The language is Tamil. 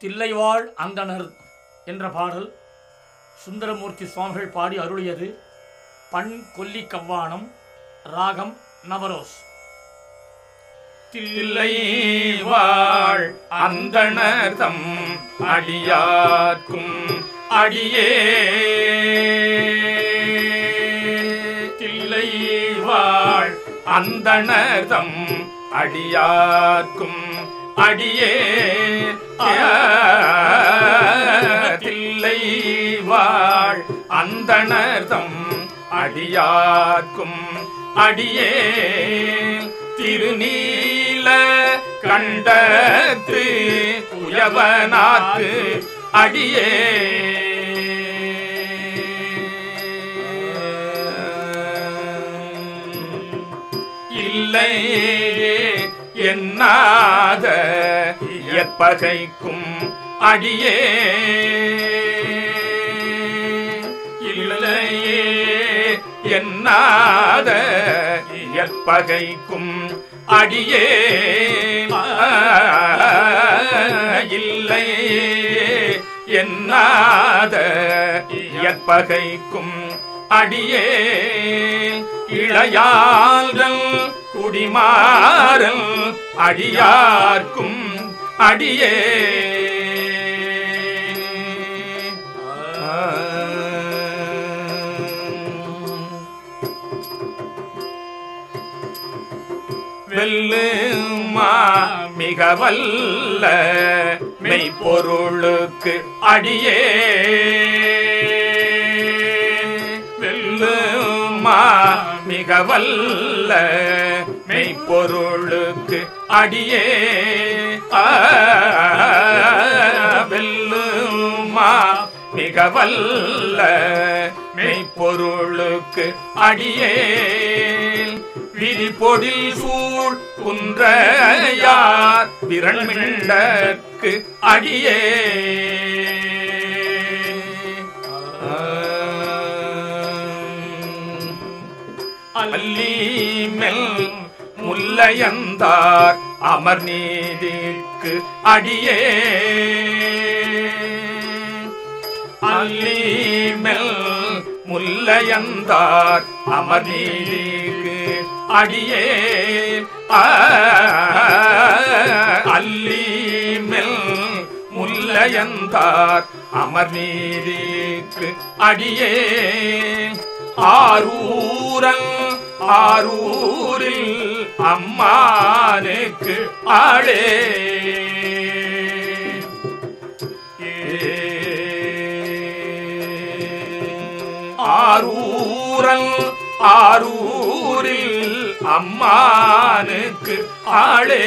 தில்லைவாழ் அந்தணர் என்ற பாடல் சுந்தரமூர்த்தி சுவாமிகள் பாடி அருளியது பண் கொல்லி கவ்வானம் ராகம் நவரோஸ். தில்லை வாழ் அந்தணர்தம் அடியார்க்கும் அடியே. தில்லை வாழ் அந்தணர்தம் அடியார்க்கும் அடியே தில்லை வாழ். அந்தணர்தம் அடியார்க்கும் அடியே திருநீல கண்டத்து உயவனாக்கு அடியே. இல்லை என்னாத எப்பகைக்கும் அடியே. இல்லையே என்னாத எப்பகைக்கும் அடியே. இல்லையே என்னாத எப்பகைக்கும் அடியே. இளையார்கள் குடிமாறல் அடியார்க்கும் அடியே. வெல்லுமா மிக வல்ல மெய்ப்பொருளுக்கு அடியே. வெல்லுமா மிகவல்ல. மெய்ப்பொருளுக்கு அடியே. வெல்லுமா. மிகவல்ல. மெய்ப்பொருளுக்கு அடியே. விரிபொடில் சூழ் குன்றையார். விரண்மிண்டற்கு அடியே. அல்லீமெல் முல்லையந்தார் அமர் நீதிக்கு அடியே. அல்லீமெல் முல்லையந்தார் அமர் நீதிக்கு அடியே. ஆ, அல்லீமெல் முல்லையந்தார் அமர் நீதிக்கு அடியே. ஆரூரல் ஆரூரில் அம்மானுக்கு ஆளே. ஆரூரல் ஆரூரில் அம்மானுக்கு ஆளே.